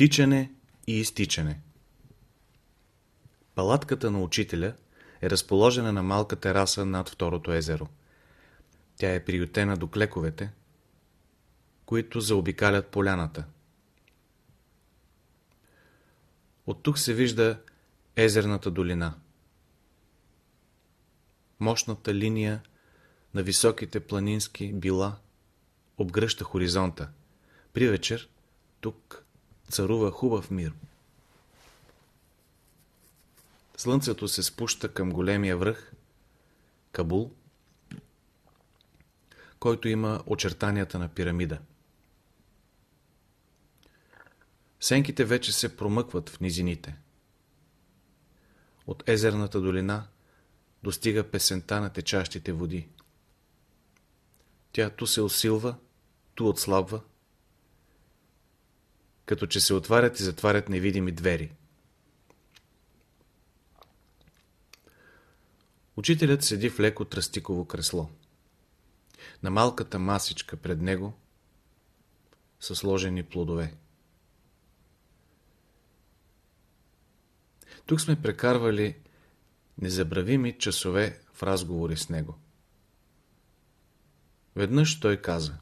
Тичане и изтичане Палатката на учителя е разположена на малка тераса над второто езеро. Тя е приютена до клековете, които заобикалят поляната. От тук се вижда езерната долина. Мощната линия на високите планински била обгръща хоризонта. При вечер тук царува хубав мир. Слънцето се спуща към големия връх, Кабул, който има очертанията на пирамида. Сенките вече се промъкват в низините. От езерната долина достига песента на течащите води. Тя ту се усилва, ту отслабва, като че се отварят и затварят невидими двери. Учителят седи в леко тръстиково кресло. На малката масичка пред него са сложени плодове. Тук сме прекарвали незабравими часове в разговори с него. Веднъж той каза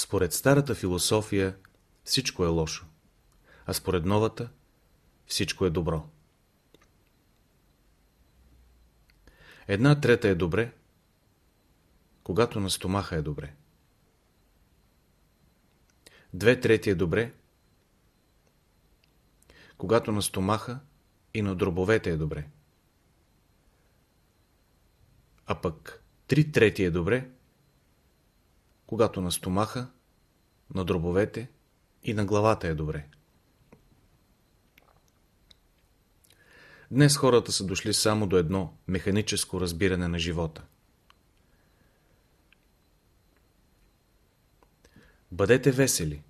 Според старата философия всичко е лошо, а според новата всичко е добро. Една трета е добре, когато на стомаха е добре. Две трети е добре, когато на стомаха и на дробовете е добре. А пък три трети е добре, когато на стомаха, на дробовете и на главата е добре. Днес хората са дошли само до едно механическо разбиране на живота. Бъдете весели.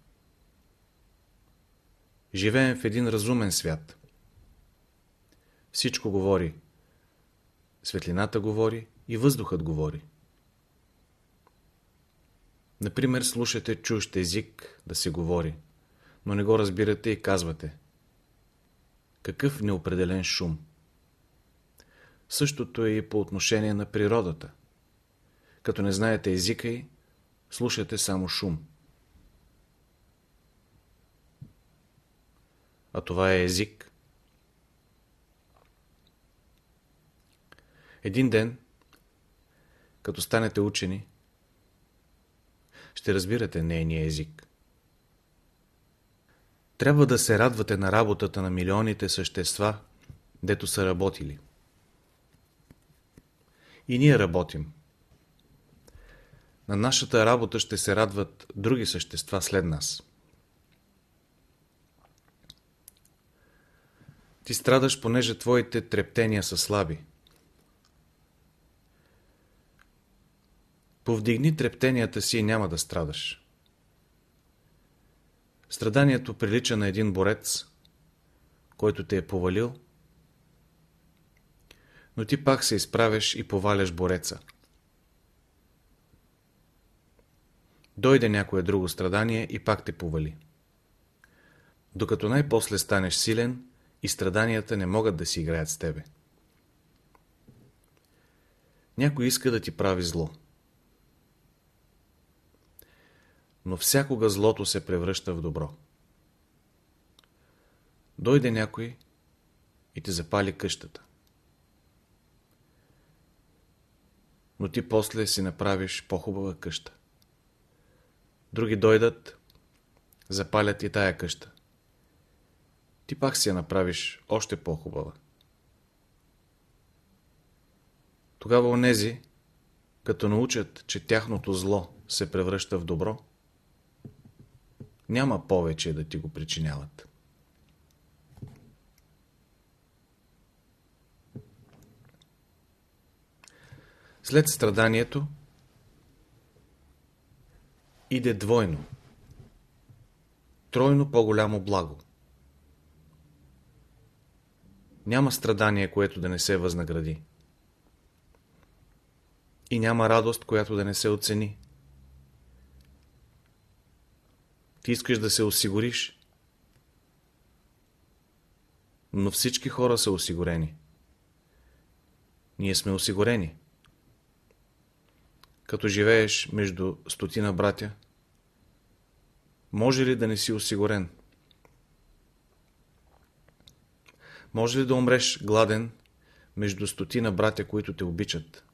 Живеем в един разумен свят. Всичко говори. Светлината говори и въздухът говори. Например, слушате чужд език да се говори, но не го разбирате и казвате. Какъв неопределен шум. Същото е и по отношение на природата. Като не знаете езика й, слушате само шум. А това е език. Един ден, като станете учени, ще разбирате нейния език. Трябва да се радвате на работата на милионите същества, дето са работили. И ние работим. На нашата работа ще се радват други същества след нас. Ти страдаш, понеже твоите трептения са слаби. Повдигни трептенията си и няма да страдаш. Страданието прилича на един борец, който те е повалил, но ти пак се изправяш и поваляш бореца. Дойде някое друго страдание и пак те повали. Докато най-после станеш силен и страданията не могат да си играят с тебе. Някой иска да ти прави зло. Но всякога злото се превръща в добро. Дойде някой и те запали къщата. Но ти после си направиш по-хубава къща. Други дойдат, запалят и тая къща. Ти пак си я направиш още по-хубава. Тогава онези, като научат, че тяхното зло се превръща в добро, няма повече да ти го причиняват. След страданието иде двойно, тройно по-голямо благо. Няма страдание, което да не се възнагради. И няма радост, която да не се оцени. Искаш да се осигуриш. Но всички хора са осигурени. Ние сме осигурени. Като живееш между стотина братя, може ли да не си осигурен? Може ли да умреш гладен между стотина братя, които те обичат?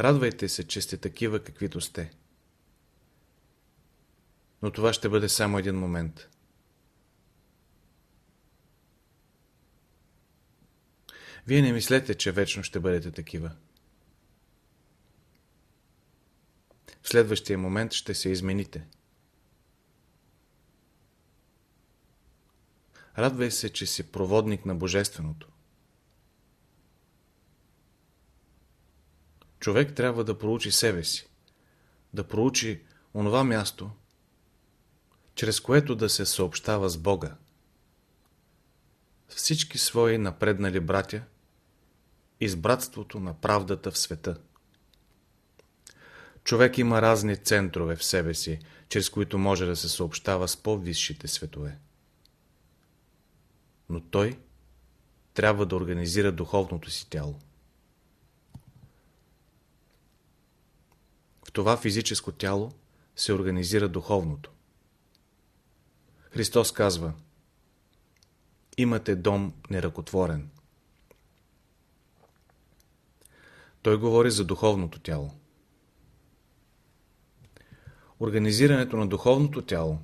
Радвайте се, че сте такива, каквито сте. Но това ще бъде само един момент. Вие не мислете, че вечно ще бъдете такива. В следващия момент ще се измените. Радвай се, че си проводник на Божественото. Човек трябва да проучи себе си, да проучи онова място, чрез което да се съобщава с Бога. Всички свои напреднали братя и с братството на правдата в света. Човек има разни центрове в себе си, чрез които може да се съобщава с по-висшите светове. Но той трябва да организира духовното си тяло. Това физическо тяло се организира духовното. Христос казва Имате дом неръкотворен. Той говори за духовното тяло. Организирането на духовното тяло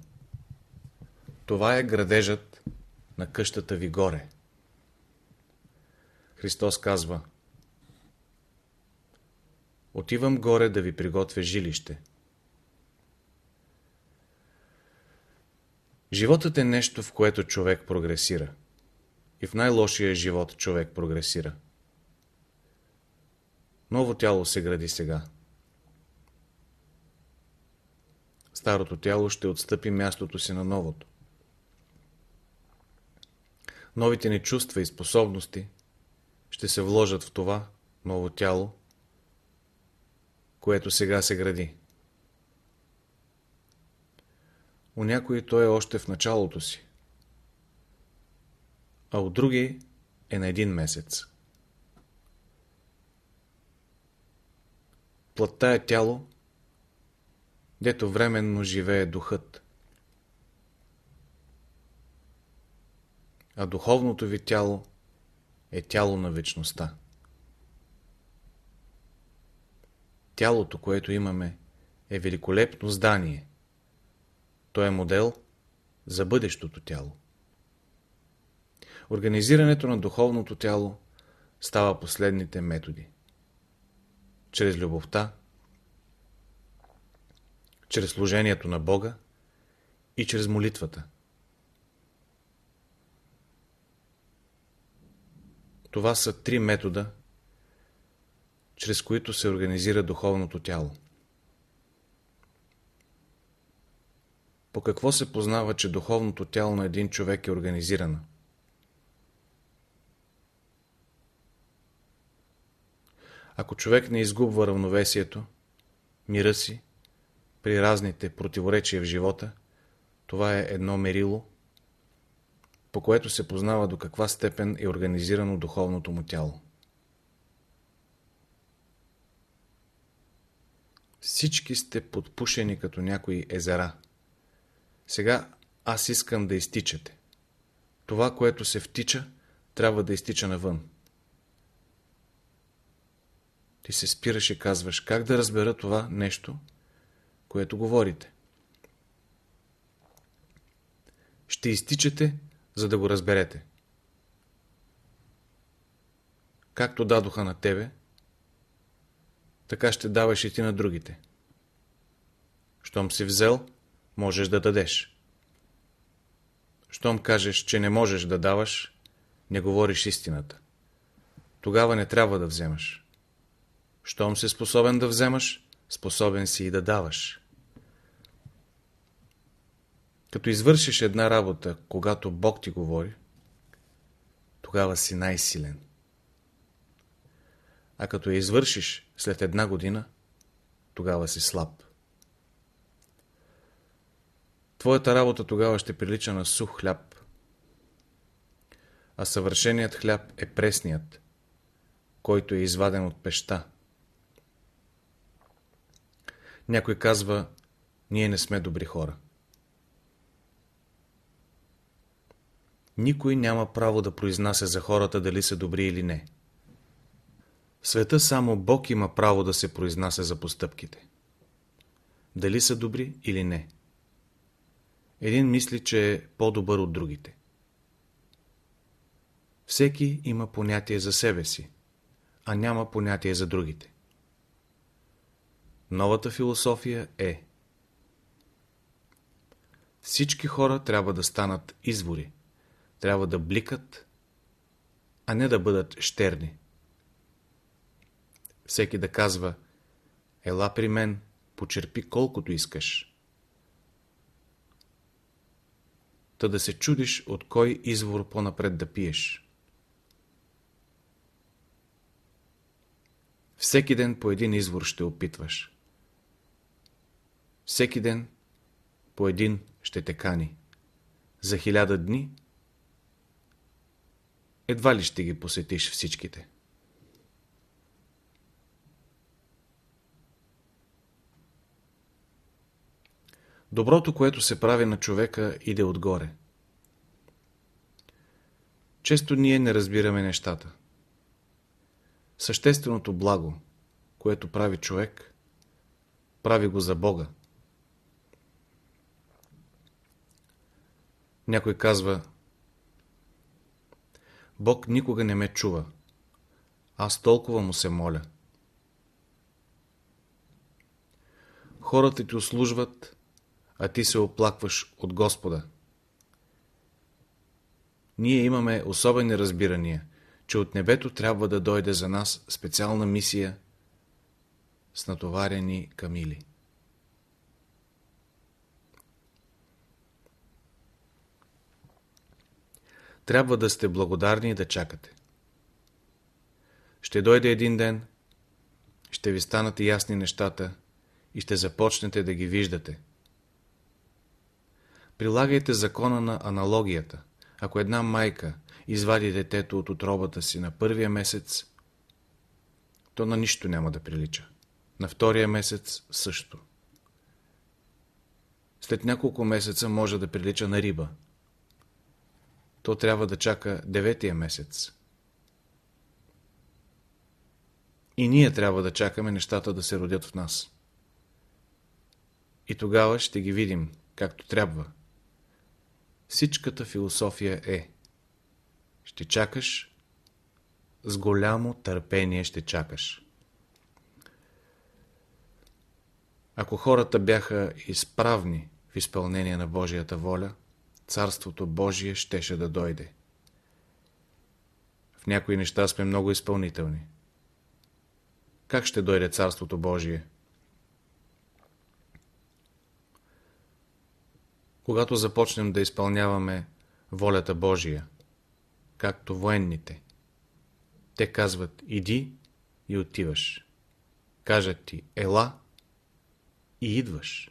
това е градежът на къщата ви горе. Христос казва Отивам горе да ви приготвя жилище. Животът е нещо, в което човек прогресира. И в най-лошия живот човек прогресира. Ново тяло се гради сега. Старото тяло ще отстъпи мястото си на новото. Новите ни чувства и способности ще се вложат в това ново тяло, което сега се гради. У някои то е още в началото си, а у други е на един месец. Плътта е тяло, дето временно живее духът. А духовното ви тяло е тяло на вечността. Тялото, което имаме, е великолепно здание. То е модел за бъдещото тяло. Организирането на духовното тяло става последните методи. Чрез любовта, чрез служението на Бога и чрез молитвата. Това са три метода, чрез които се организира духовното тяло. По какво се познава, че духовното тяло на един човек е организирано? Ако човек не изгубва равновесието, мира си, при разните противоречия в живота, това е едно мерило, по което се познава до каква степен е организирано духовното му тяло. Всички сте подпушени като някои езера. Сега аз искам да изтичате. Това, което се втича, трябва да изтича навън. Ти се спираш и казваш, как да разбера това нещо, което говорите. Ще изтичате, за да го разберете. Както дадоха на тебе, така ще даваш и ти на другите. Щом си взел, можеш да дадеш. Щом кажеш, че не можеш да даваш, не говориш истината. Тогава не трябва да вземаш. Щом си способен да вземаш, способен си и да даваш. Като извършиш една работа, когато Бог ти говори, тогава си най-силен. А като я извършиш след една година, тогава си слаб. Твоята работа тогава ще прилича на сух хляб. А съвършеният хляб е пресният, който е изваден от пеща. Някой казва, ние не сме добри хора. Никой няма право да произнася за хората дали са добри или не. Света само Бог има право да се произнася за постъпките. Дали са добри или не. Един мисли, че е по-добър от другите. Всеки има понятие за себе си, а няма понятие за другите. Новата философия е Всички хора трябва да станат извори, трябва да бликат, а не да бъдат щерни. Всеки да казва Ела при мен, почерпи колкото искаш. Та да се чудиш от кой извор по-напред да пиеш. Всеки ден по един извор ще опитваш. Всеки ден по един ще те кани. За хиляда дни едва ли ще ги посетиш всичките. Доброто, което се прави на човека, иде отгоре. Често ние не разбираме нещата. Същественото благо, което прави човек, прави го за Бога. Някой казва Бог никога не ме чува. Аз толкова му се моля. Хората ти услужват, а ти се оплакваш от Господа. Ние имаме особени разбирания, че от небето трябва да дойде за нас специална мисия с натоварени камили. Трябва да сте благодарни и да чакате. Ще дойде един ден, ще ви станат ясни нещата и ще започнете да ги виждате. Прилагайте закона на аналогията. Ако една майка извади детето от отробата си на първия месец, то на нищо няма да прилича. На втория месец също. След няколко месеца може да прилича на риба то трябва да чака деветия месец. И ние трябва да чакаме нещата да се родят в нас. И тогава ще ги видим, както трябва. Всичката философия е ще чакаш, с голямо търпение ще чакаш. Ако хората бяха изправни в изпълнение на Божията воля, Царството Божие щеше да дойде. В някои неща сме много изпълнителни. Как ще дойде Царството Божие? Когато започнем да изпълняваме волята Божия, както военните, те казват иди и отиваш. Кажат ти ела и идваш.